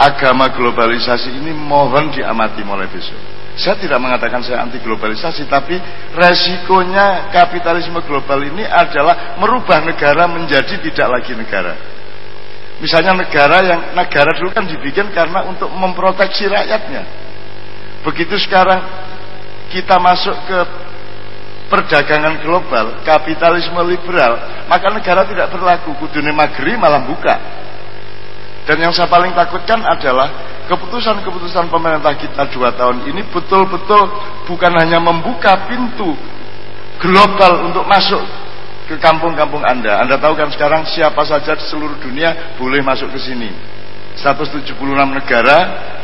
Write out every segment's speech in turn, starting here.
agama globalisasi ini mohon diamati mulai besok. Saya tidak mengatakan saya anti globalisasi, tapi resikonya kapitalisme global ini adalah merubah negara menjadi tidak lagi negara. Misalnya negara yang negara dulu kan dibikin karena untuk memproteksi rakyatnya. Begitu sekarang kita masuk ke perdagangan global, kapitalisme liberal, maka negara tidak berlaku. Kudune magri malah buka. Dan yang saya paling takutkan adalah keputusan-keputusan pemerintah kita dua tahun ini betul-betul bukan hanya membuka pintu global untuk masuk ke kampung-kampung Anda. Anda tahu kan sekarang siapa saja di seluruh dunia boleh masuk ke sini. 176 negara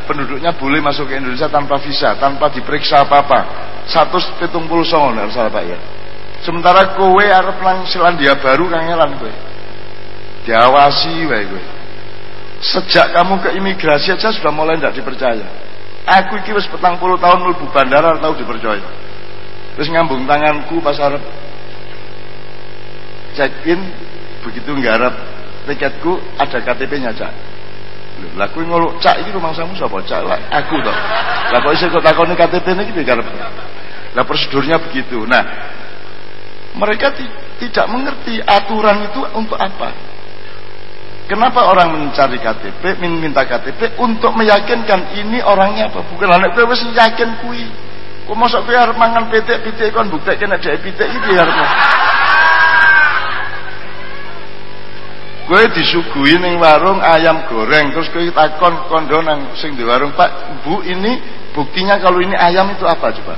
penduduknya boleh masuk ke Indonesia tanpa visa, tanpa diperiksa apa-apa. 170 songo nek salah Pak ya. Sementara kowe arep nang Selandia Baru kangelan kowe. Diawasi wae kowe. Sejak kamu ke imigrasi aja sudah mulai tidak dipercaya. Aku iki wis petang puluh tahun mlebu bandara tahu dipercaya. Terus ngambung tanganku pas arep check in begitu nggarap tiketku ada KTP-nya cak. Lho, lah kuwi ngono cak iki rumangsamu sapa cak? Lah aku toh. Lah kok iso kok takoni KTP niki digarap. Lah prosedurnya begitu. Nah, mereka tidak mengerti aturan itu untuk apa. Kenapa orang mencari KTP, minta KTP untuk meyakinkan ini orangnya apa? Bukan anak gue wis yakin kui. Kok mosok kowe arep mangan pitik-pitik kon buktekke nek dhek pitik iki arep. Gue disuguhi ning warung ayam goreng terus kowe takon kondo nang sing di warung, "Pak, Bu, ini buktinya kalau ini ayam itu apa coba?"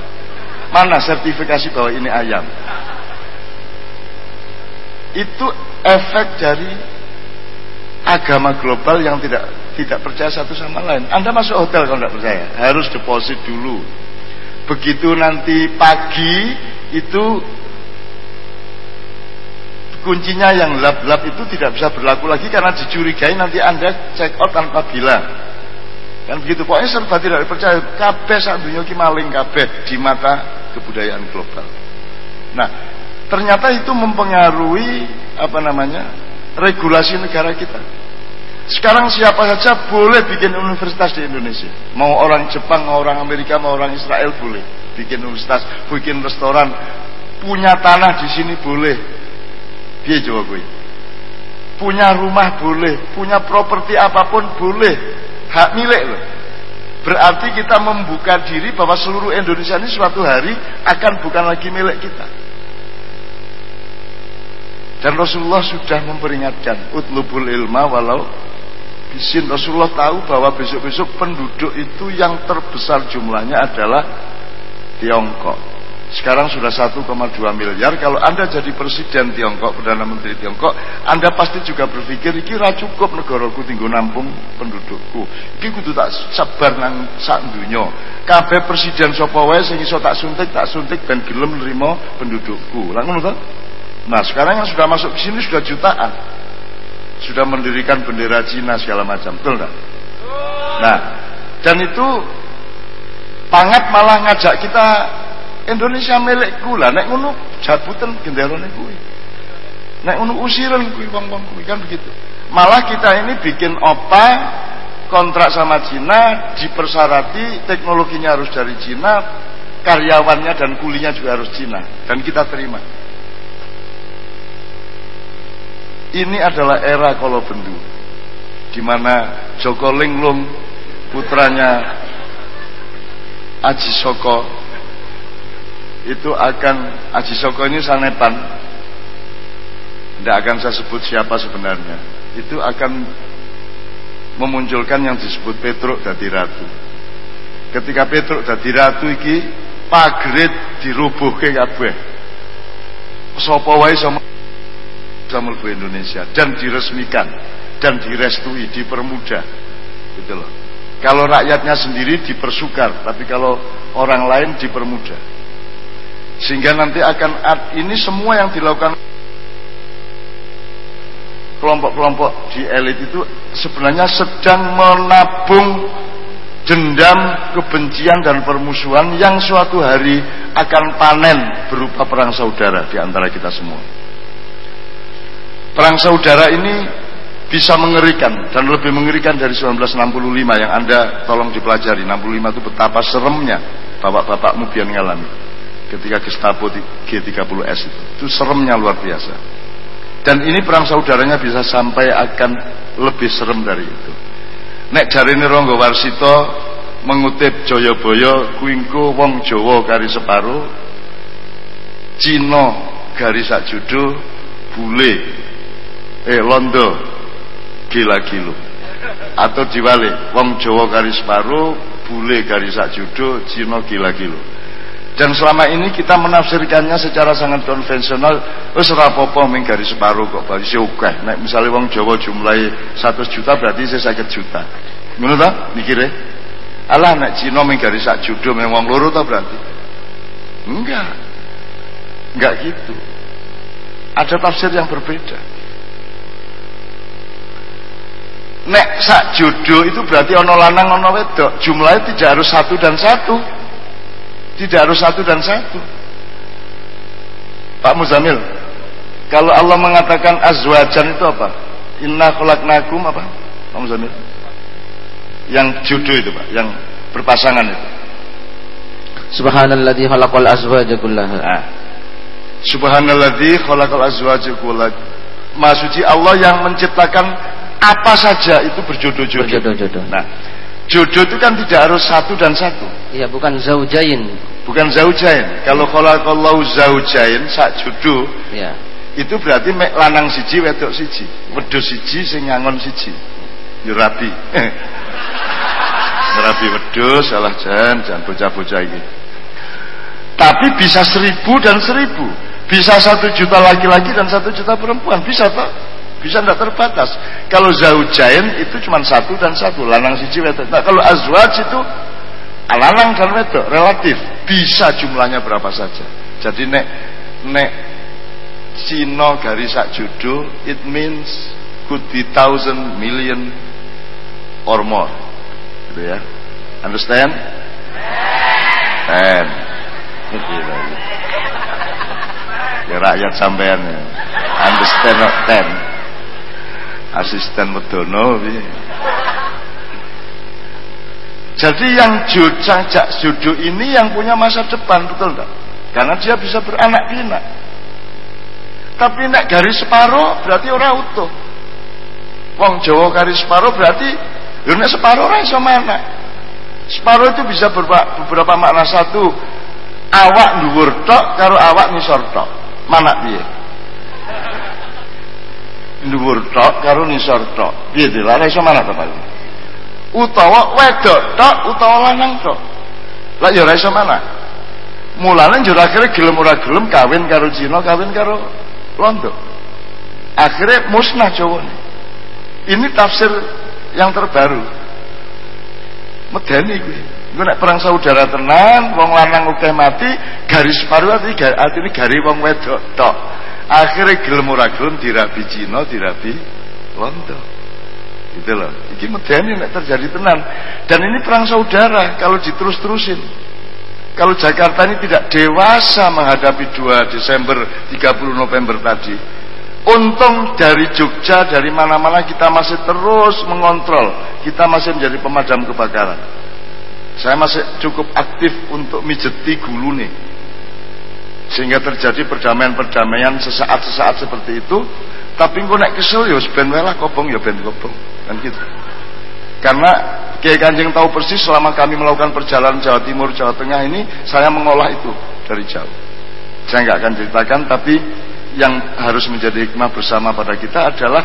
Mana sertifikasi bahwa ini ayam? Itu efek dari agama global yang tidak tidak percaya satu sama lain. Anda masuk hotel kalau tidak percaya, harus deposit dulu. Begitu nanti pagi itu kuncinya yang lap-lap itu tidak bisa berlaku lagi karena dicurigai nanti Anda check out tanpa bilang. Kan begitu pokoknya serba tidak dipercaya. Kabeh sak dunia ki maling kabeh di mata kebudayaan global. Nah, ternyata itu mempengaruhi apa namanya? regulasi negara kita. Sekarang siapa saja boleh bikin universitas di Indonesia. Mau orang Jepang, mau orang Amerika, mau orang Israel boleh bikin universitas, bikin restoran, punya tanah di sini boleh. Dia coba gue. Punya rumah boleh, punya properti apa pun boleh, hak milik loh. Berarti kita membuka diri bahwa seluruh Indonesia ini suatu hari akan bukan lagi milik kita. Dan Rasulullah sudah memperingatkan utlubul ilma walau bisin Rasulullah tahu bahwa besok-besok penduduk itu yang terbesar jumlahnya adalah Tiongkok. Sekarang sudah 1,2 miliar. Kalau Anda jadi presiden Tiongkok, perdana menteri Tiongkok, Anda pasti juga berpikir kira cukup negaraku tinggal nampung pendudukku. Iki kudu tak sabar nang sak dunya. Kabeh presiden sapa wae sing iso tak suntik, tak suntik ben gelem nrimo pendudukku. Nah sekarang yang sudah masuk ke sini sudah jutaan. Sudah mendirikan bendera Cina segala macam. Betul enggak? Nah, dan itu pangat malah ngajak kita Indonesia milik gula. Nek ngono jabutan genderone kuwi. Nek ngono usiran kuwi wong-wong kuwi kan begitu. Malah kita ini bikin opa kontrak sama Cina dipersarati teknologinya harus dari Cina karyawannya dan kulinya juga harus Cina dan kita terima Ini adalah era kalau bendu di mana Joko Linglung putranya Aji Soko itu akan Aji Soko ini sanepan tidak akan saya sebut siapa sebenarnya. Itu akan memunculkan yang disebut Petruk dadi ratu. Ketika Petruk dadi ratu iki pagrit dirubuhke kabeh. Sapa wae sama Jamul Indonesia dan diresmikan dan direstui, dipermudah. Gitu loh. Kalau rakyatnya sendiri dipersukar, tapi kalau orang lain dipermudah. Sehingga nanti akan ini semua yang dilakukan kelompok-kelompok di elit itu sebenarnya sedang menabung dendam, kebencian dan permusuhan yang suatu hari akan panen berupa perang saudara di antara kita semua. Perang saudara ini bisa mengerikan dan lebih mengerikan dari 1965 yang Anda tolong dipelajari. 65 itu betapa seremnya bapak-bapakmu biar ngalami ketika Gestapo G30S itu. Itu seremnya luar biasa. Dan ini perang saudaranya bisa sampai akan lebih serem dari itu. Nek ini Ronggo Warsito mengutip Joyoboyo kuingku wong Jawa kari separo Cina garis judo bule eh londo. Gila gilo atau diwalik. Wong Jawa garis paru bule garis judo Cina gila gilo dan selama ini kita menafsirkannya secara sangat konvensional wis ora apa-apa ming garis separuh kok bali oke nek misalnya wong Jawa jumlahi 100 juta berarti saya sakit juta. Ngono ta mikire? Alah nek Cina ming garis sak judo ming wong loro ta berarti? Enggak. Enggak gitu. Ada tafsir yang berbeda nek sak jodoh itu berarti ono lanang ono wedok. Jumlahnya tidak harus satu dan satu. Tidak harus satu dan satu. Pak Muzamil kalau Allah mengatakan azwajan itu apa? Inna khalaqnakum apa? Pak Muzamil? Yang jodoh itu Pak. Yang berpasangan itu. Subhanalladzi khalaqal azwaja kullaha. Nah. Subhanalladzi khalaqal azwaja kullaha. Maksudnya Allah yang menciptakan apa saja itu berjodoh-jodoh. Berjodoh-jodoh. Nah, jodoh itu kan tidak harus satu dan satu. Iya, bukan zaujain. Bukan zaujain. Kalau kalau zaujain sak jodoh, ya. itu berarti mek lanang siji wedok siji, wedhus siji sing ngangon siji. Yo ya rabi. rabi wedhus salah jan, jan bocah-bocah iki. Tapi bisa seribu dan seribu. Bisa satu juta laki-laki dan satu juta perempuan. Bisa toh? Bisa tidak terbatas. Kalau zaujain itu cuma satu dan satu, lanang siji wedok. Nah, kalau azwaj itu lanang dan wedok relatif bisa jumlahnya berapa saja. Jadi nek nek Cino garis sak judo, it means could be thousand million or more. Gitu ya. Understand? Ten. Ya rakyat sampean ya. Understand not ten asisten medono jadi yang jajak jodoh ini yang punya masa depan betul tak? Karena dia bisa beranak pinak. Tapi nak garis separuh berarti orang utuh. Wong Jawa garis separuh berarti nek separuh ora iso mana. Separuh itu bisa beberapa, beberapa makna satu. Awak dhuwur tok karo awak nisor tok. Mana piye? Dhuwur tok karo nisor tok. Piye to? Lah iso mana to, Pak? Utawa wedok tok utawa lanang tok. Lah ya ora iso mana? Mulane njur akhire gelem ora gelem kawin karo Cina, kawin karo Londo. Akhirnya musnah Jawa Ini tafsir yang terbaru. Medeni kuwi. Gue nek perang saudara tenan, wong lanang akeh mati, garis paru artinya artinya garis wong wedok tok akhirnya gelem ora gelem dirabi Cina dirabi Londo gitu loh. Ini medeni nek terjadi tenan. Dan ini perang saudara kalau diterus-terusin. Kalau Jakarta ini tidak dewasa menghadapi 2 Desember 30 November tadi. Untung dari Jogja dari mana-mana kita masih terus mengontrol. Kita masih menjadi pemadam kebakaran. Saya masih cukup aktif untuk mijeti gulu nih sehingga terjadi perdamaian-perdamaian sesaat-sesaat seperti itu. Tapi engko nek kesel ya ben lah kobong ya ben kobong. Kan gitu. Karena Kiai Kanjeng tahu persis selama kami melakukan perjalanan Jawa Timur Jawa Tengah ini saya mengolah itu dari jauh. Saya nggak akan ceritakan tapi yang harus menjadi hikmah bersama pada kita adalah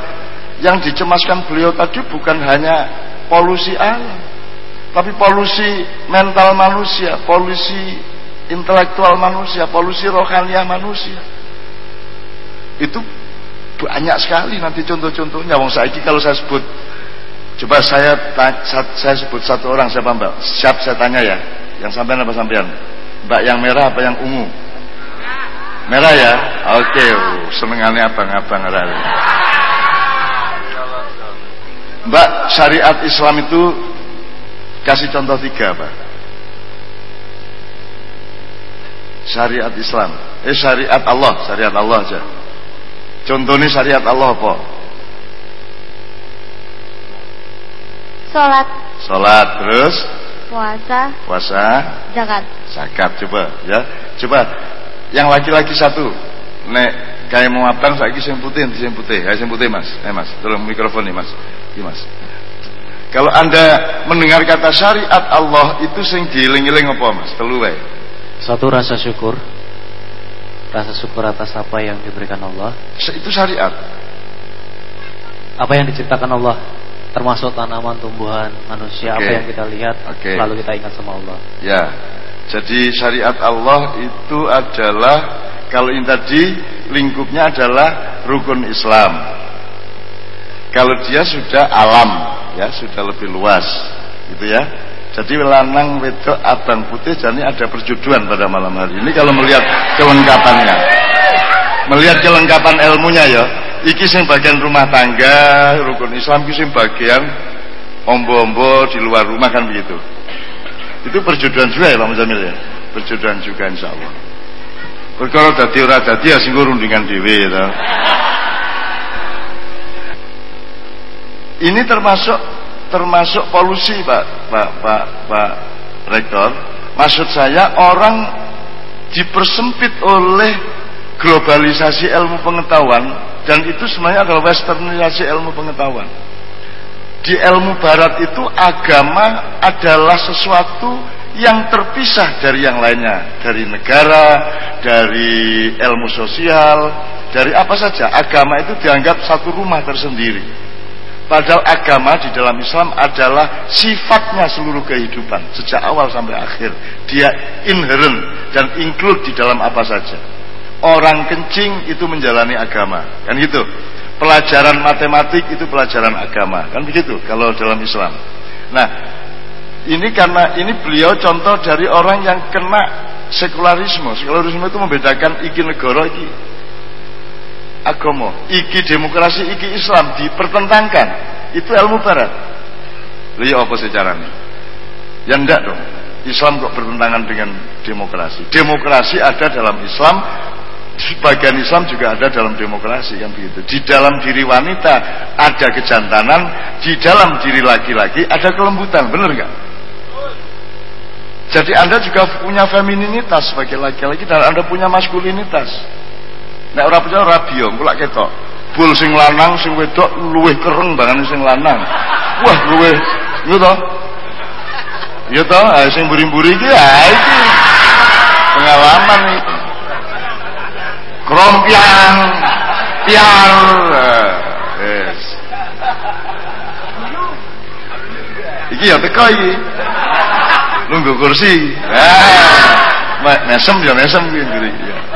yang dicemaskan beliau tadi bukan hanya polusi alam tapi polusi mental manusia polusi intelektual manusia, polusi rohania manusia. Itu banyak sekali nanti contoh-contohnya. Wong saiki kalau saya sebut coba saya saya sebut satu orang siapa Mbak? Siap saya tanya ya. Yang sampean apa sampean? Mbak yang merah apa yang ungu? Merah ya? Oke, okay. Oh, senengannya abang-abang rari. Mbak, syariat Islam itu kasih contoh tiga, Pak. Syariat Islam eh syariat Allah syariat Allah aja contohnya syariat Allah apa Sholat, Sholat terus puasa, puasa, zakat. zakat coba ya. Coba yang laki-laki satu. Nek kayak mau abang saiki sing putih, sing putih. Ya sing putih Mas. Eh Mas, tolong mikrofon nih Mas. Ini Mas. Kalau Anda mendengar kata syariat Allah itu sing dieling-eling apa Mas? Telu wae. Satu rasa syukur. Rasa syukur atas apa yang diberikan Allah. Itu syariat. Apa yang diciptakan Allah termasuk tanaman, tumbuhan, manusia, Oke. apa yang kita lihat, Oke. lalu kita ingat sama Allah. Ya. Jadi syariat Allah itu adalah kalau ini tadi lingkupnya adalah rukun Islam. Kalau dia sudah alam, ya sudah lebih luas, gitu ya. Jadi lanang wedok abang putih jadi ada perjodohan pada malam hari ini kalau melihat kelengkapannya. Melihat kelengkapan ilmunya ya. Iki sing bagian rumah tangga, rukun Islam iki sing bagian ombo-ombo di luar rumah kan begitu. Itu perjodohan juga ya Pak Muzamil ya. Perjodohan juga insya Allah. Perkara dadi ora dadi ya sing rundingan dhewe ya. Ini termasuk termasuk polusi Pak Pak Pak Pak Rektor. Maksud saya orang dipersempit oleh globalisasi ilmu pengetahuan dan itu sebenarnya adalah westernisasi ilmu pengetahuan. Di ilmu barat itu agama adalah sesuatu yang terpisah dari yang lainnya, dari negara, dari ilmu sosial, dari apa saja. Agama itu dianggap satu rumah tersendiri. Padahal agama di dalam Islam adalah sifatnya seluruh kehidupan sejak awal sampai akhir. Dia inherent dan include di dalam apa saja. Orang kencing itu menjalani agama, kan gitu. Pelajaran matematik itu pelajaran agama, kan begitu kalau dalam Islam. Nah, ini karena ini beliau contoh dari orang yang kena sekularisme. Sekularisme itu membedakan iki negara iki agama, iki demokrasi, iki Islam dipertentangkan. Itu ilmu barat. Lihat apa sejarahnya? Ya enggak dong. Islam kok bertentangan dengan demokrasi. Demokrasi ada dalam Islam, sebagian Islam juga ada dalam demokrasi kan begitu. Di dalam diri wanita ada kejantanan, di dalam diri laki-laki ada kelembutan, benar nggak? Jadi Anda juga punya femininitas sebagai laki-laki dan Anda punya maskulinitas. Nek ora percaya biong, kula ketok. Bul sing lanang sing wedok luwih kereng banget sing lanang. Wah, luwih ngono to. Ya to, sing buri-buri iki ya iki pengalaman iki. Krompiang, piar. Ah, Yes. Iki ya teko iki. Nunggu kursi. Ah, mesem ya mesem iki. Ya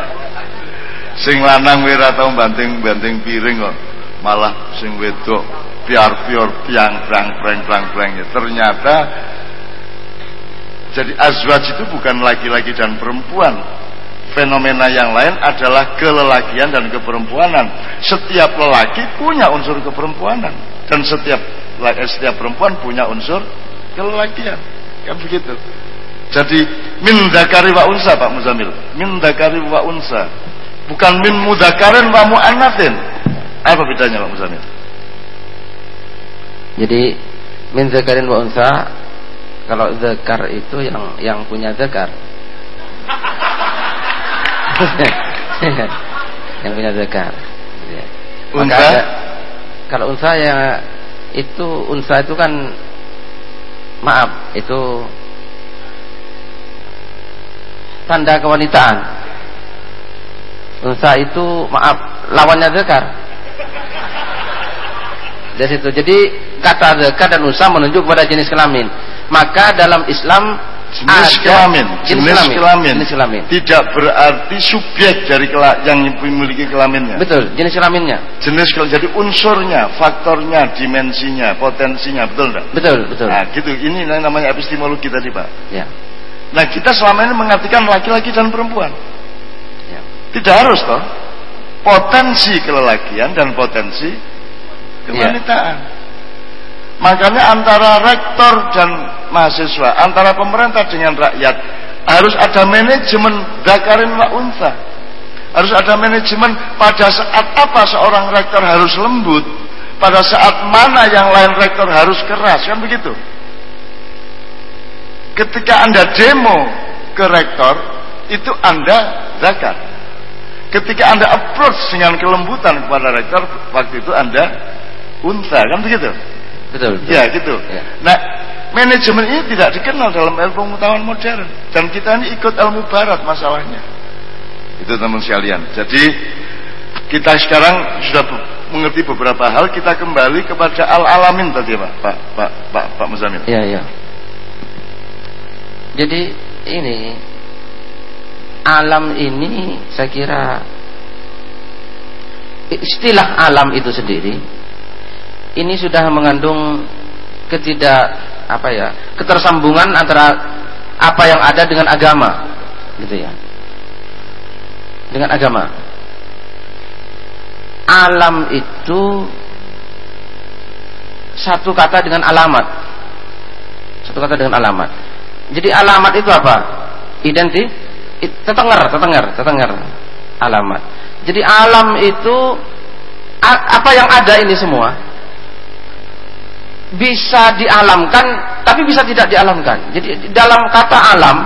sing lanang wira tau banting-banting piring kok. Malah sing wedok piar-pior piang prang prang prang prang ya ternyata jadi azwaj itu bukan laki-laki dan perempuan. Fenomena yang lain adalah kelelakian dan keperempuanan. Setiap lelaki punya unsur keperempuanan. Dan setiap setiap perempuan punya unsur kelelakian. Kan begitu? Jadi min dakari wa unsa Pak Muzamil? Min dakari wa unsa bukan min mudakarin wa mu'annatsin. Apa bedanya Pak Muzamil? Jadi min zakarin wa unsa kalau zakar itu yang yang punya zakar. yang punya zakar. Ya. Maka Unsa? ada- kalau unsa ya itu unsa itu kan maaf itu tanda kewanitaan. Unsa itu maaf lawannya zakar. Dari situ. Jadi kata zakar dan unsa menunjuk pada jenis kelamin. Maka dalam Islam Jenis ada kelamin, jenis, jenis kelamin. kelamin. Jenis kelamin. Tidak berarti subjek dari kela- yang memiliki kelaminnya. Betul, jenis kelaminnya. Jenis kelamin jadi unsurnya, faktornya, dimensinya, potensinya, betul enggak? Betul, betul. Nah, gitu. Ini namanya epistemologi tadi, Pak. Ya. Nah, kita selama ini mengartikan laki-laki dan perempuan. Ya. Tidak harus toh. Potensi kelelakian dan potensi kewanitaan. Makanya antara rektor dan mahasiswa, antara pemerintah dengan rakyat harus ada manajemen dakarin wa unsa. Harus ada manajemen pada saat apa seorang rektor harus lembut, pada saat mana yang lain rektor harus keras kan begitu ketika anda demo ke rektor itu anda zakat ketika anda approach dengan kelembutan kepada rektor waktu itu anda unta kan begitu? Betul, betul. ya gitu. Ya. nah manajemen ini tidak dikenal dalam ilmu pengetahuan modern. Dan kita ini ikut ilmu barat masalahnya. Itu teman sekalian. Jadi kita sekarang sudah mengerti beberapa hal. Kita kembali kepada al alamin tadi pak. Pak pak pak, pak Muzamil. Ya ya. Jadi ini alam ini saya kira istilah alam itu sendiri ini sudah mengandung ketidak apa ya ketersambungan antara apa yang ada dengan agama gitu ya. Dengan agama. Alam itu satu kata dengan alamat. Satu kata dengan alamat. Jadi alamat itu apa? Identik tetengar tetengar tetengar alamat jadi alam itu apa yang ada ini semua bisa dialamkan tapi bisa tidak dialamkan. Jadi dalam kata alam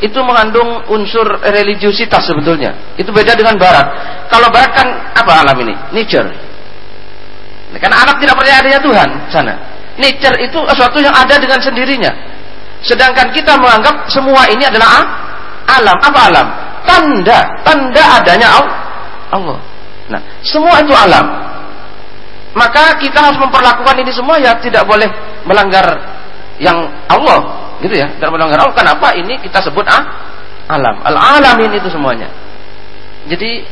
itu mengandung unsur religiusitas sebetulnya. Itu beda dengan barat. Kalau barat kan apa alam ini? Nature. Karena anak tidak percaya adanya Tuhan sana. Nature itu sesuatu yang ada dengan sendirinya. Sedangkan kita menganggap semua ini adalah alam. Apa alam? Tanda, tanda adanya Allah. Nah, semua itu alam. Maka kita harus memperlakukan ini semua ya tidak boleh melanggar yang Allah gitu ya. Tidak melanggar Allah. Kenapa? Ini kita sebut ah, alam. Al alamin itu semuanya. Jadi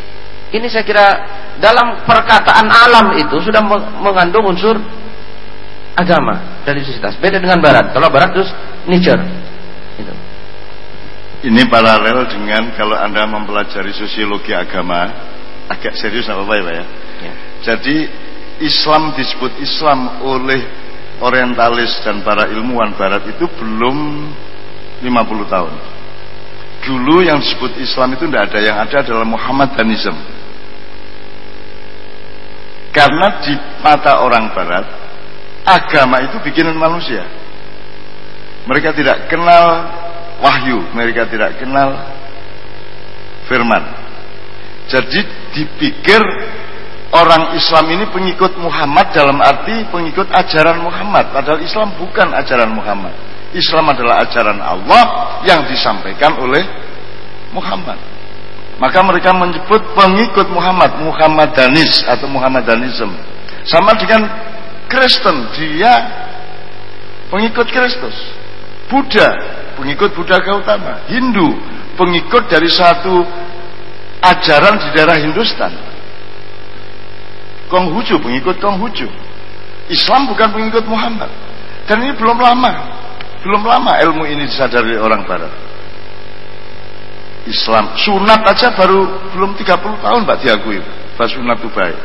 ini saya kira dalam perkataan alam itu sudah mengandung unsur agama religiositas beda dengan barat. Kalau barat terus nature itu ini paralel dengan kalau anda mempelajari sosiologi agama agak serius apa-apa ya Pak ya, ya. jadi Islam disebut Islam oleh orientalis dan para ilmuwan barat itu belum 50 tahun. Dulu yang disebut Islam itu tidak ada, yang ada adalah Muhammadanism. Karena di mata orang barat, agama itu bikinan manusia. Mereka tidak kenal wahyu, mereka tidak kenal firman. Jadi dipikir orang Islam ini pengikut Muhammad dalam arti pengikut ajaran Muhammad. Padahal Islam bukan ajaran Muhammad. Islam adalah ajaran Allah yang disampaikan oleh Muhammad. Maka mereka menyebut pengikut Muhammad Muhammadanis atau Muhammadanism sama dengan Kristen dia pengikut Kristus. Buddha pengikut Buddha Gautama Hindu pengikut dari satu ajaran di daerah Hindustan Konghucu, pengikut Konghucu. Islam bukan pengikut Muhammad. Dan ini belum lama. Belum lama ilmu ini disadari orang barat. Islam. Sunat aja baru belum 30 tahun Pak diakui. Bahwa sunat itu baik.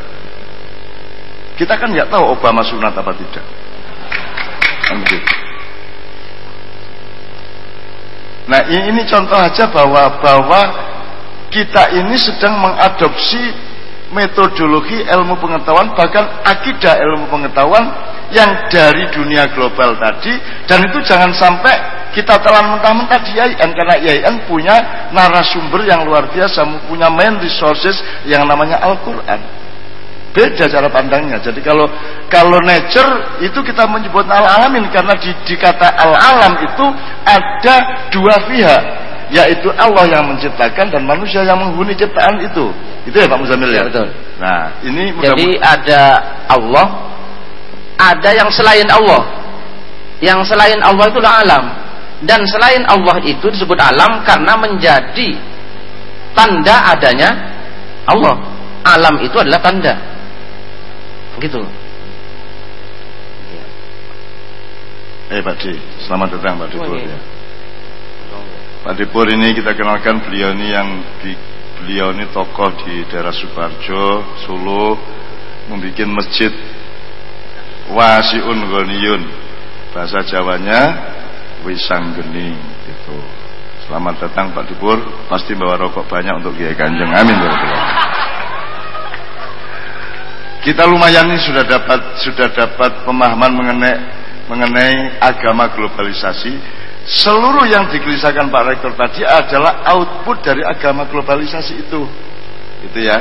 Kita kan nggak tahu Obama sunat apa tidak. Kan nah ini contoh aja bahwa bahwa kita ini sedang mengadopsi metodologi ilmu pengetahuan bahkan akidah ilmu pengetahuan yang dari dunia global tadi. Dan itu jangan sampai kita telan mentah-mentah di IAIN karena IAIN punya narasumber yang luar biasa punya main resources yang namanya Al-Quran beda cara pandangnya jadi kalau kalau nature itu kita menyebut al-alamin karena di, di kata al-alam itu ada dua pihak yaitu Allah yang menciptakan dan manusia yang menghuni ciptaan itu. Itu ya Pak Muzamil ya? ya? Betul. Nah, ini Jadi ada Allah, ada yang selain Allah. Yang selain Allah itu alam. Dan selain Allah itu disebut alam karena menjadi tanda adanya Allah. Alam itu adalah tanda. Gitu. Eh Pak Di, selamat datang Pak Di. Oh, iya. ya. Pak Depur ini kita kenalkan beliau ini yang di, beliau ini tokoh di daerah Subarjo, Solo, membuat masjid Wasiun Goniun. Bahasa Jawanya Wisanggening itu. Selamat datang Pak Depur, pasti bawa rokok banyak untuk Kiai Kanjeng. Amin ya kita lumayan ini sudah dapat sudah dapat pemahaman mengenai mengenai agama globalisasi. Seluruh yang digelisahkan Pak Rektor tadi adalah output dari agama globalisasi itu. Itu ya.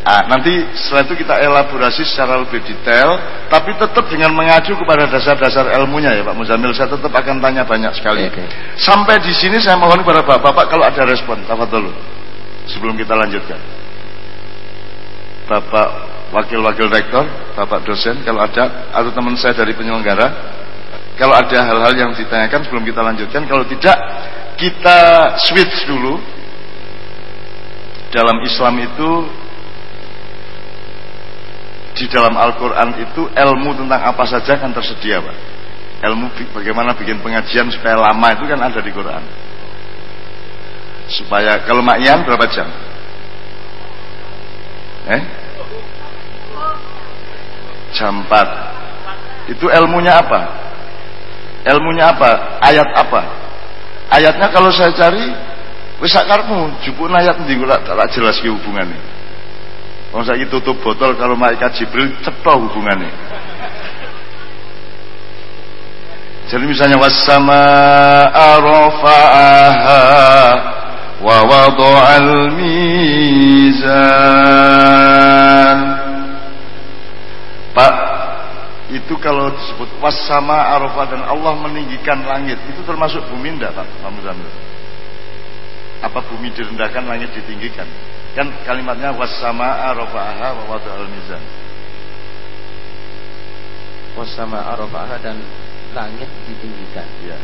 Ah, nanti setelah itu kita elaborasi secara lebih detail, tapi tetap dengan mengacu kepada dasar-dasar ilmunya ya Pak Muzamil. Saya tetap akan tanya banyak sekali. Okay. Sampai di sini saya mohon kepada Bapak-bapak kalau ada respon, dulu sebelum kita lanjutkan. Bapak wakil-wakil rektor, Bapak dosen, kalau ada atau teman saya dari penyelenggara, kalau ada hal-hal yang ditanyakan sebelum kita lanjutkan, kalau tidak kita switch dulu. Dalam Islam itu di dalam Al-Quran itu ilmu tentang apa saja kan tersedia Pak. Ilmu bagaimana bikin pengajian supaya lama itu kan ada di Quran. Supaya kalau makyan berapa jam? Eh jam 4 itu ilmunya apa? Ilmunya apa? Ayat apa? Ayatnya kalau saya cari wis sakarmu jupun ayat ndi tak jelas hubungannya Wong saiki tutup botol kalau malaikat Jibril cetha hubungannya. Jadi misalnya wasama arafa'aha wa wada'al mizan. Pak, itu kalau disebut wasama arafah dan Allah meninggikan langit, itu termasuk bumi enggak Pak? Pak Muzamil? Apa bumi direndahkan, langit ditinggikan? Kan kalimatnya wassama'a rafa'aha wa wada'al mizan. Wassama'a rafa'aha dan langit ditinggikan. Ya.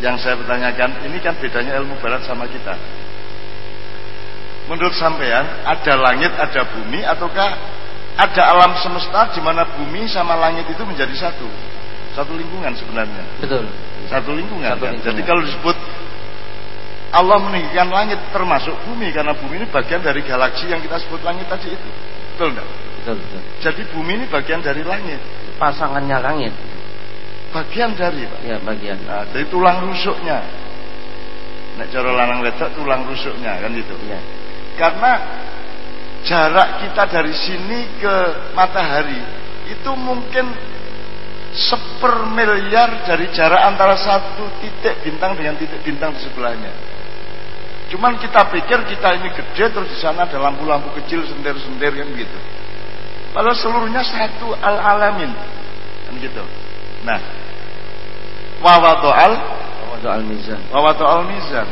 Yang saya bertanyakan, ini kan bedanya ilmu barat sama kita. Menurut sampean, ada langit, ada bumi, ataukah ada alam semesta di mana bumi sama langit itu menjadi satu? Satu lingkungan sebenarnya. Betul. Satu lingkungan. Satu kan? lingkungan. Jadi kalau disebut Allah meninggikan langit termasuk bumi karena bumi ini bagian dari galaksi yang kita sebut langit tadi itu. Betul enggak? Betul, betul. Jadi bumi ini bagian dari langit. Pasangannya langit. Bagian dari, Pak. Ya, bagian. Nah, dari tulang rusuknya. Nek cara lanang wedok tulang rusuknya kan itu. Ya. Karena jarak kita dari sini ke matahari itu mungkin sepermiliar dari jarak antara satu titik bintang dengan titik bintang di sebelahnya. Cuman kita pikir kita ini gede terus di sana ada lampu-lampu kecil sendir-sendir kan gitu. Padahal seluruhnya satu al-alamin. Kan gitu. Nah, wawadoal wawadoal mizan. Wawadoal mizan.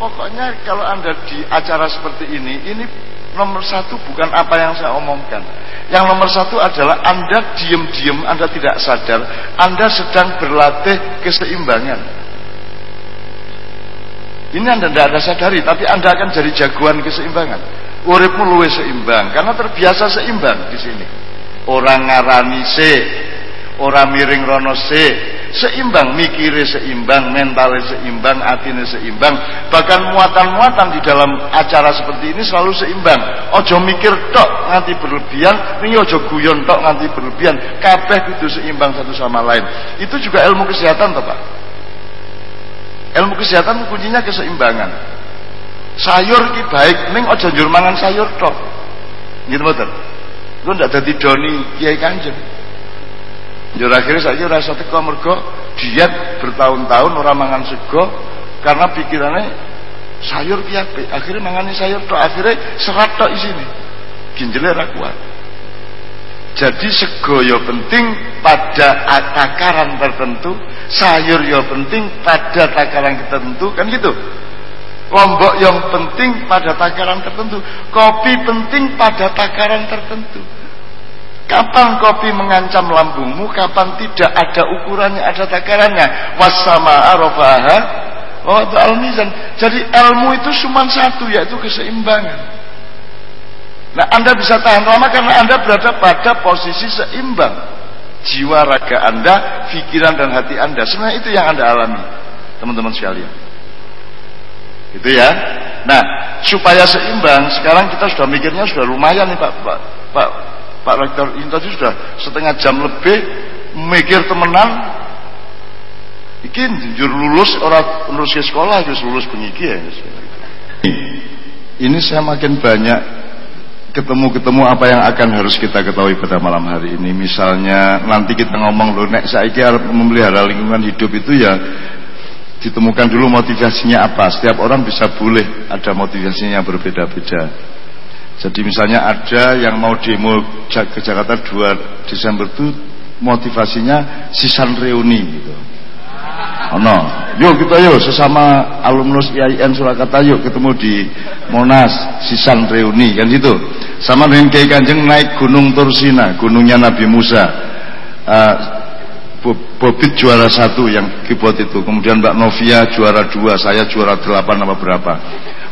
Pokoknya kalau Anda di acara seperti ini, ini nomor satu bukan apa yang saya omongkan. Yang nomor satu adalah Anda diem-diem, Anda tidak sadar, Anda sedang berlatih keseimbangan. Ini Anda tidak ada sadari, tapi Anda akan jadi jagoan keseimbangan. Uripmu luwe seimbang, karena terbiasa seimbang di sini. Orang ngarani se, orang miring rono se, seimbang, mikire seimbang, mentalnya seimbang, atine seimbang. Bahkan muatan-muatan di dalam acara seperti ini selalu seimbang. Ojo mikir tok nganti berlebihan, ini ojo guyon tok nganti berlebihan. Kabeh itu seimbang satu sama lain. Itu juga ilmu kesehatan, toh, Pak. Ilmu kesehatan kuncinya keseimbangan. Sayur ki baik, ning aja njur mangan sayur tok. Gitu mboten. Ku ndak dadi doni Kiai Kanjeng. Njur akhirnya saya ora iso teko mergo diet bertahun-tahun ora mangan sego karena pikirannya sayur ki apik. Akhirnya mangani sayur tok, akhirnya serat tok isine. Ginjele ora kuat. Jadi sego ya penting pada takaran tertentu, sayur ya penting pada takaran tertentu, kan gitu. Lombok yang penting pada takaran tertentu, kopi penting pada takaran tertentu. Kapan kopi mengancam lambungmu, kapan tidak ada ukurannya, ada takarannya. Wasama arofaha, oh al-mizan. Jadi ilmu itu cuma satu, yaitu keseimbangan. Nah Anda bisa tahan lama karena Anda berada pada posisi seimbang. Jiwa raga Anda, pikiran dan hati Anda. Sebenarnya itu yang Anda alami. Teman-teman sekalian. Itu ya. Nah, supaya seimbang, sekarang kita sudah mikirnya sudah lumayan nih Pak Pak Pak, Pak Rektor ini tadi sudah setengah jam lebih mikir temenan Iki jujur lulus orang lulus ke sekolah harus lulus pengiki ya. Ini saya makin banyak ketemu-ketemu apa yang akan harus kita ketahui pada malam hari ini. Misalnya nanti kita ngomong loh nek saiki harus memelihara lingkungan hidup itu ya ditemukan dulu motivasinya apa. Setiap orang bisa boleh ada motivasinya berbeda-beda. Jadi misalnya ada yang mau demo ke Jakarta 2 Desember itu motivasinya sisan reuni gitu. Oh no. Yuk kita yuk sesama alumnus IAIN Surakarta yuk ketemu di Monas sisan reuni kan gitu. Sama dengan Kiai Kanjeng naik Gunung Tursina, gunungnya Nabi Musa. Uh, Bobit juara satu yang keyboard itu kemudian Mbak Novia juara dua saya juara delapan apa berapa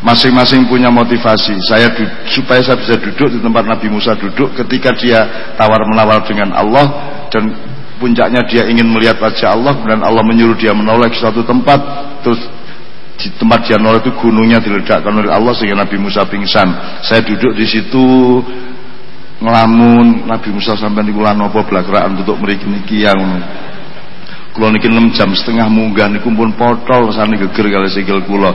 masing-masing punya motivasi. Saya supaya saya bisa duduk di tempat Nabi Musa duduk ketika dia tawar menawar dengan Allah dan puncaknya dia ingin melihat wajah Allah kemudian Allah menyuruh dia menoleh ke suatu tempat terus di tempat dia menoleh itu gunungnya diledakkan oleh Allah sehingga Nabi Musa pingsan. Saya duduk di situ ngelamun Nabi Musa sampai di bulan nopo belakraan untuk meriki niki yang kalau niki 6 jam setengah munggah niku pun potol sana geger kali sikil kula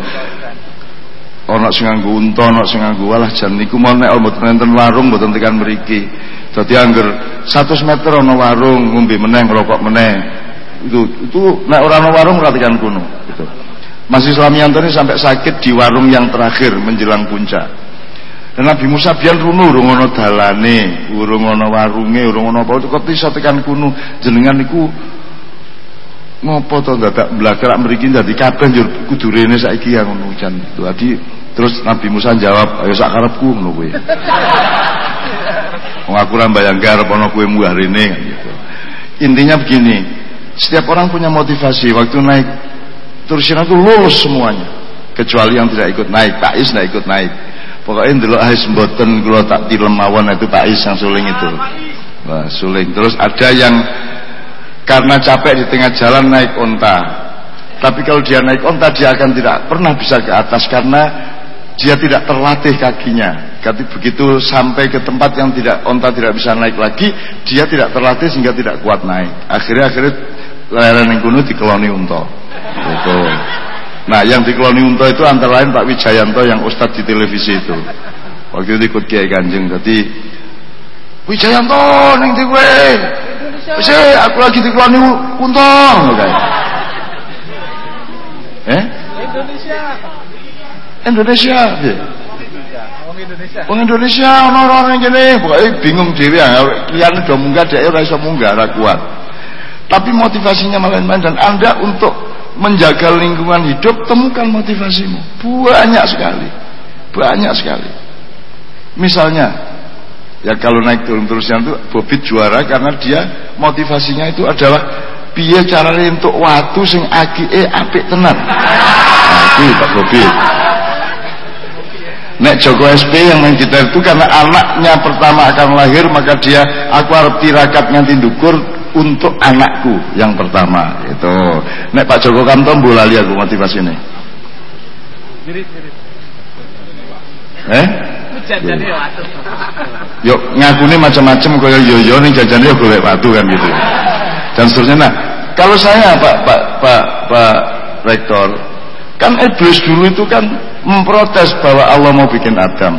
ana sing nganggo unta ana sing nganggo walah jan niku mau nek mboten warung mboten tekan mriki. Dadi angger 100 meter ana warung ngombe meneh ngerokok meneh. Itu itu nek ora ana warung ora tekan kuno gitu. Masih Islamianto ini sampai sakit di warung yang terakhir menjelang puncak. Dan Nabi Musa biar runu urung ana dalane urung ana warunge urung ana apa kok iso tekan kuno jenengan niku ngopo to dadak blakrak mriki dadi kabeh njur kudu rene saiki yang ngono jan dadi Terus Nabi Musa jawab, ayo sak karepku ngono kuwi. Wong aku ora mbayang garep ana kowe munggah rene kan gitu. Intinya begini, setiap orang punya motivasi waktu naik Tursina itu lulus semuanya kecuali yang tidak ikut naik Pak Is tidak ikut naik. Pokoknya dulu ahis mboten kalau tak tilem mawon itu Pak Is yang suling itu. Wah, suling. Terus ada yang karena capek di tengah jalan naik onta. Tapi kalau dia naik onta dia akan tidak pernah bisa ke atas karena dia tidak terlatih kakinya. Jadi begitu sampai ke tempat yang tidak onta tidak bisa naik lagi, dia tidak terlatih sehingga tidak kuat naik. Akhirnya akhirnya lereng yang kuno dikeloni unta. Gitu. Nah, yang dikeloni unta itu antara lain Pak Wijayanto yang ustadz di televisi itu. Waktu itu ikut Kiai Kanjeng. Jadi Wijayanto neng di gue. Aku lagi dikeloni unta. Eh? Indonesia. Indonesia Wong Indonesia. Wong Indonesia ono orang ngene, pokoke bingung dhewe ya. Liyane do munggah dhek ora iso munggah ora kuat. Tapi motivasinya main-main dan Anda untuk menjaga lingkungan hidup temukan motivasimu. Banyak sekali. Banyak sekali. Misalnya ya kalau naik turun terusnya itu Bobit juara karena dia motivasinya itu adalah piye carane untuk waktu sing akike apik tenan. Nah, itu Pak Bobit. Nek Joko SP yang main gitar itu karena anaknya pertama akan lahir maka dia aku harap tirakat nganti dukur untuk anakku yang pertama itu. Nek Pak Joko bola lihat motivasi ini. Eh? Yuk ngakuni macam-macam kaya yo yo nih jajannya golek batu kan gitu. Dan seterusnya nah, kalau saya Pak Pak Pak Pak Rektor kan iblis dulu itu kan memprotes bahwa Allah mau bikin Adam.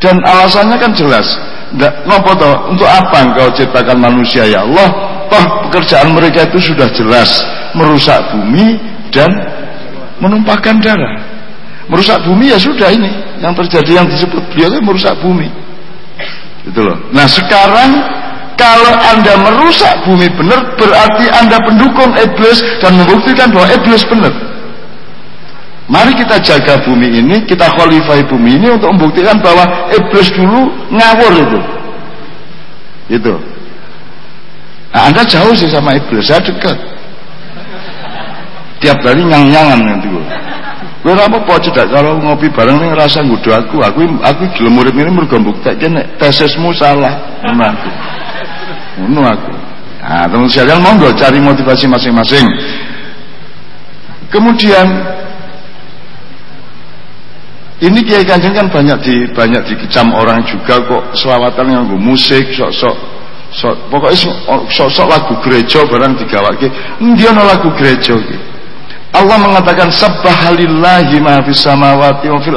Dan alasannya kan jelas. Nggak, ngopo toh? Untuk apa engkau ciptakan manusia? Ya Allah toh pekerjaan mereka itu sudah jelas. Merusak bumi dan menumpahkan darah. Merusak bumi ya sudah ini. Yang terjadi yang disebut beliau itu merusak bumi. Itu loh. Nah sekarang kalau anda merusak bumi benar berarti anda pendukung iblis dan membuktikan bahwa iblis benar Mari kita jaga bumi ini, kita khalifah bumi ini untuk membuktikan bahwa iblis dulu ngawur itu. Itu. Nah, anda jauh sih sama iblis, saya dekat. Tiap hari nyang-nyangan nanti gue. Apa apa cedak kalau ngopi bareng ini ngerasa ngudu aku, aku aku gelem murid ini mergo mbuktekke nek tesismu salah. Ngono aku. Ngono aku. Nah, teman sekalian monggo cari motivasi masing-masing. Kemudian ini Kiai Kanjeng kan banyak di banyak dikecam orang juga kok selawatan yang musik sok-sok sok pokoknya sok-sok lagu gereja barang digawake. Ndi ana lagu gereja. Allah mengatakan sabbahalillahi ma fis samawati wa fil.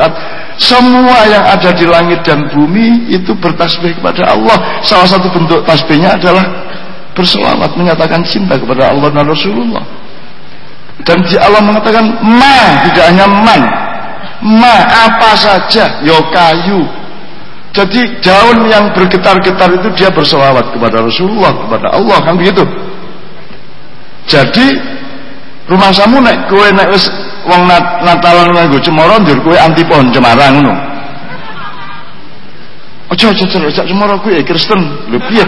Semua yang ada di langit dan bumi itu bertasbih kepada Allah. Salah satu bentuk tasbihnya adalah berselawat menyatakan cinta kepada Allah dan Rasulullah. Dan di Allah mengatakan ma tidak hanya man. Ma apa saja, yo kayu. Jadi daun yang bergetar-getar itu dia berselawat kepada Rasulullah, kepada Allah kan begitu. Jadi rumah samu nek kowe nek wis wong nat Natalan nganggo cemara njur kowe anti pohon cemara ngono. Aja aja terus cemara kowe Kristen. Lho piye?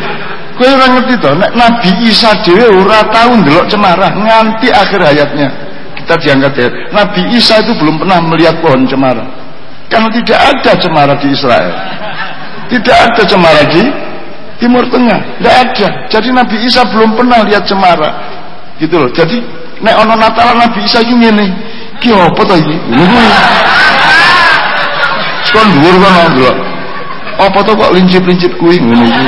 Kowe ora ngerti to nek Nabi Isa dhewe ora tau ndelok cemara nganti akhir hayatnya. Kita diangkat ya. Nabi Isa itu belum pernah melihat pohon cemara. Karena tidak ada cemara di Israel. Tidak ada cemara di Timur Tengah. Tidak ada. Jadi Nabi Isa belum pernah lihat cemara. Gitu loh. Jadi nek ana Natal Nabi Isa iki ngene. Ki apa to iki? Sekon dhuwur kono. Apa to kok lincip-lincip kuwi ngene iki.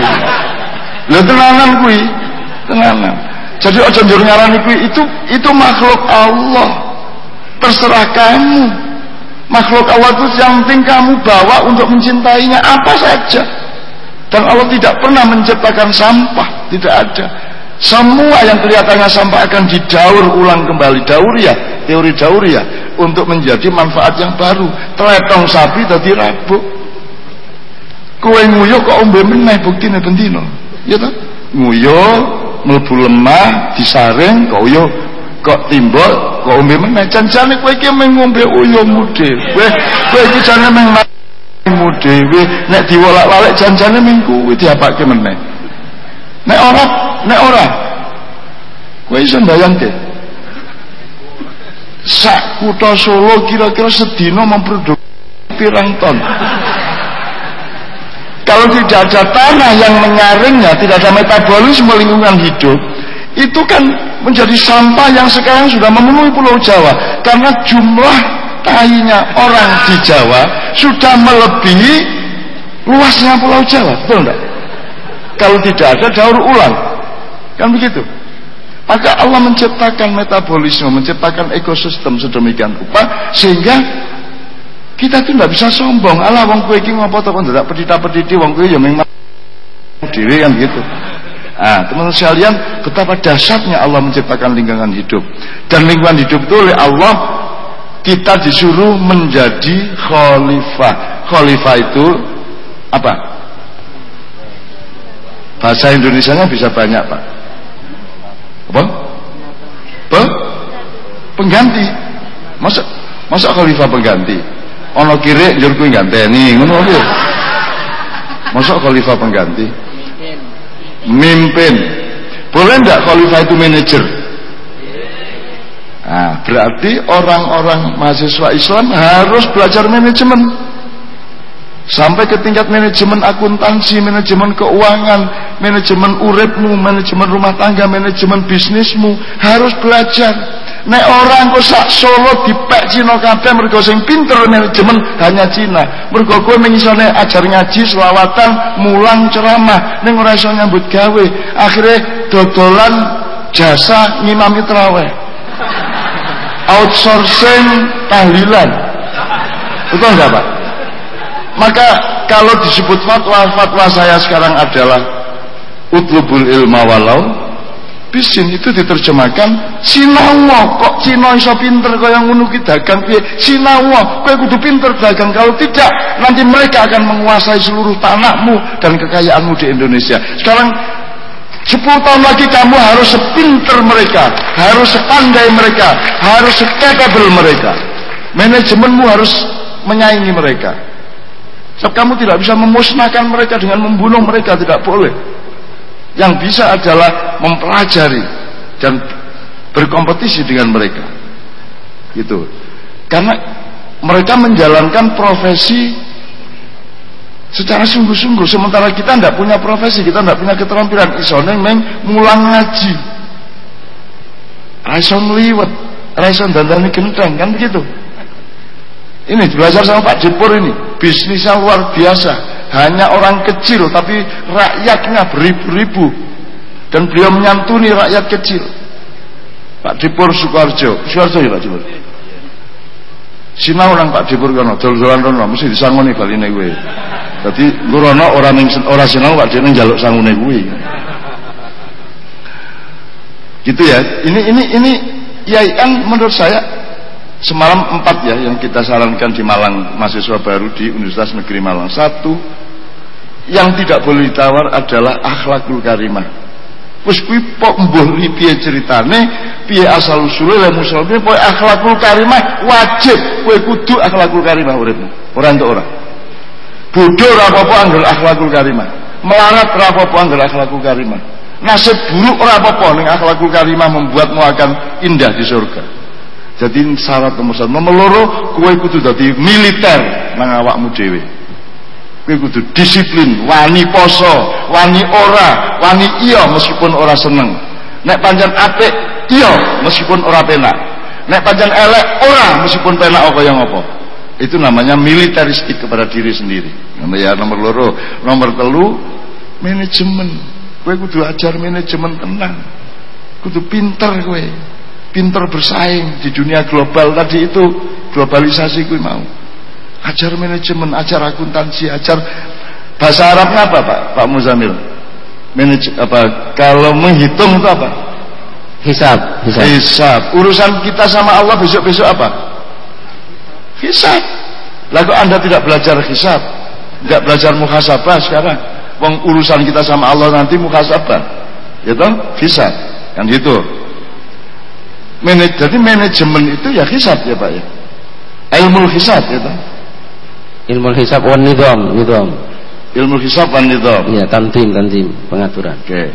Lha tenanan kuwi. Tenanan. Jadi aja njur ngarani itu itu makhluk Allah. Terserah kamu. Makhluk Allah itu yang penting kamu bawa untuk mencintainya apa saja. Dan Allah tidak pernah menciptakan sampah, tidak ada. Semua yang kelihatannya sampah akan didaur ulang kembali dauria, teori dauria untuk menjadi manfaat yang baru. Teletong sapi tadi rabuk. Kue nguyuh kok ombe meneh buktine bendino. Ya toh? Nguyuh mlebu lemah disaring kok uyuh kok timbul kok ombe meneh. Janjane kowe iki mung ngombe uyuhmu dhewe. Kowe iki jane mung mu dhewe nek diwolak-walik janjane mung kuwi diapake meneh. Nek ora, nek ora. Kowe iso mbayangke. Sak kutha Solo kira-kira sedina memproduksi pirang ton. Kalau tidak ada tanah yang menyaringnya, tidak ada metabolisme lingkungan hidup, itu kan menjadi sampah yang sekarang sudah memenuhi Pulau Jawa karena jumlah tainya orang di Jawa sudah melebihi luasnya Pulau Jawa, betul enggak? Kalau tidak ada daur ulang. Kan begitu. Maka Allah menciptakan metabolisme, menciptakan ekosistem sedemikian rupa sehingga kita itu tidak bisa sombong. Allah wong kowe iki ngopo to ndak pedita-pediti wong kowe ya memang diri kan gitu. Ah, teman-teman sekalian, betapa dahsyatnya Allah menciptakan lingkungan hidup. Dan lingkungan hidup itu oleh Allah kita disuruh menjadi khalifah. Khalifah itu apa? Bahasa Indonesia-nya bisa banyak pak. Apa? Apa? Pengganti. Masa masa khalifah pengganti? Ono kiri njur kuwi ganteni ngono lho. Masa khalifah pengganti? Mimpin. Boleh enggak khalifah itu manajer? Nah, berarti orang-orang mahasiswa Islam harus belajar manajemen sampai ke tingkat manajemen akuntansi, manajemen keuangan, manajemen uripmu, manajemen rumah tangga, manajemen bisnismu harus belajar. Nek orang kok sak Solo dipek Cina kabeh mergo sing pinter manajemen hanya Cina. Mergo kowe mengisone ajar ngaji, selawatan, mulang ceramah ning ora iso nyambut gawe. Akhire dodolan jasa ngimami traweh. Outsourcing tahlilan. Betul enggak, Pak? Maka kalau disebut fatwa, fatwa saya sekarang adalah utlubul ilma walau bisin itu diterjemahkan sinawa kok Cina iso pinter kaya ngono ki dagang piye? Sinawa kowe kudu pinter dagang. Kalau tidak nanti mereka akan menguasai seluruh tanahmu dan kekayaanmu di Indonesia. Sekarang 10 tahun lagi kamu harus sepinter mereka harus sepandai mereka harus secapable mereka. Manajemenmu harus menyaingi mereka Sebab kamu tidak bisa memusnahkan mereka dengan membunuh mereka, tidak boleh. Yang bisa adalah mempelajari dan berkompetisi dengan mereka. Gitu. Karena mereka menjalankan profesi secara sungguh-sungguh sementara kita tidak punya profesi kita tidak punya keterampilan isone meng mulang ngaji raison liwet raison dandani genteng kan begitu ini belajar sama Pak Jepur ini. Bisnisnya luar biasa. Hanya orang kecil tapi rakyatnya beribu-ribu. Dan beliau menyantuni rakyat kecil. Pak Dipur Sukoharjo. Sukoharjo ya Pak Dipur sinau nang Pak Dipur kono dol-dolan rono mesti disangoni baline kowe. Dadi ngurono ora ning ora sinau Pak Dipur njaluk sangune kuwi gitu ya. Ini ini ini IAIN menurut saya semalam empat ya yang kita sarankan di Malang mahasiswa baru di Universitas Negeri Malang. Satu yang tidak boleh ditawar adalah akhlakul karimah. Wis kuwi pok mbuh piye ceritane piye asal usule le muslimin pokoke akhlakul karimah wajib. Kowe kudu akhlakul karimah uripmu. Ora entuk ora. Bodoh ora apa-apa anggar akhlakul karimah. Melarat ora apa-apa akhlakul karimah. Nasib buruk ora apa-apa akhlakul karimah membuatmu akan indah di surga jadi syarat nomor satu nomor loro kowe kudu dadi militer nang awakmu dhewe. Kowe kudu disiplin wani poso wani ora wani iya meskipun ora seneng. Nek panjang apik iya meskipun ora penak. Nek panjang elek ora meskipun penak apa yang apa. Itu namanya militeristik kepada diri sendiri. Ya nomor loro nomor telu manajemen. Kowe kudu ajar manajemen tenang. Kudu pinter kowe pinter bersaing di dunia global tadi itu globalisasi kowe mau ajar manajemen, ajar akuntansi, ajar bahasa Arabnya apa Pak Pak Muzamil? Manaj apa? Kalau menghitung itu apa? Hisab, hisab. Hisab. Urusan kita sama Allah besok-besok apa? Hisab. Lalu Anda tidak belajar hisab, tidak belajar muhasabah sekarang. Wong urusan kita sama Allah nanti muhasabah. Ya toh? Hisab. Kan gitu. Manaj jadi manajemen itu ya hisab ya Pak ya. Ilmu hisab ya toh ilmu hisab wan nidom nidom ilmu hisab wan nidom iya tantim tantim pengaturan. Oke. Okay.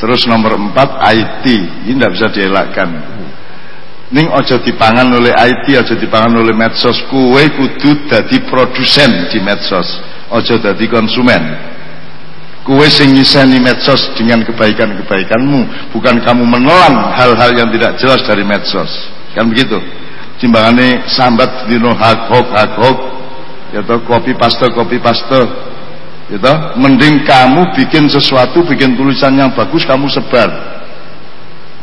terus nomor empat IT ini tidak bisa dielakkan. Ning ojo dipangan oleh IT ojo dipangan oleh medsos. Kue kudu dadi produsen di medsos. Ojo dadi konsumen kue sing nyiseni medsos dengan kebaikan-kebaikanmu. Bukan kamu menelan hal-hal yang tidak jelas dari medsos. Kan begitu? Timbangane sambat dino hak hok hak ya toh kopi paste kopi paste. Ya toh mending kamu bikin sesuatu bikin tulisan yang bagus kamu sebar.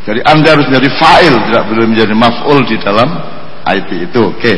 Jadi anda harus menjadi file tidak boleh menjadi maf'ul di dalam IT itu. Oke. okay.